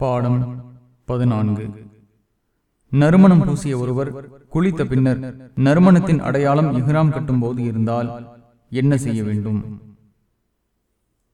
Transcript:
பாடம் பதினான்கு. நறுமணம் பூசிய ஒருவர் குளித்த பின்னர் நறுமணத்தின் அடையாளம் இஹ்ராம் கட்டும் போது இருந்தால் என்ன செய்ய வேண்டும்?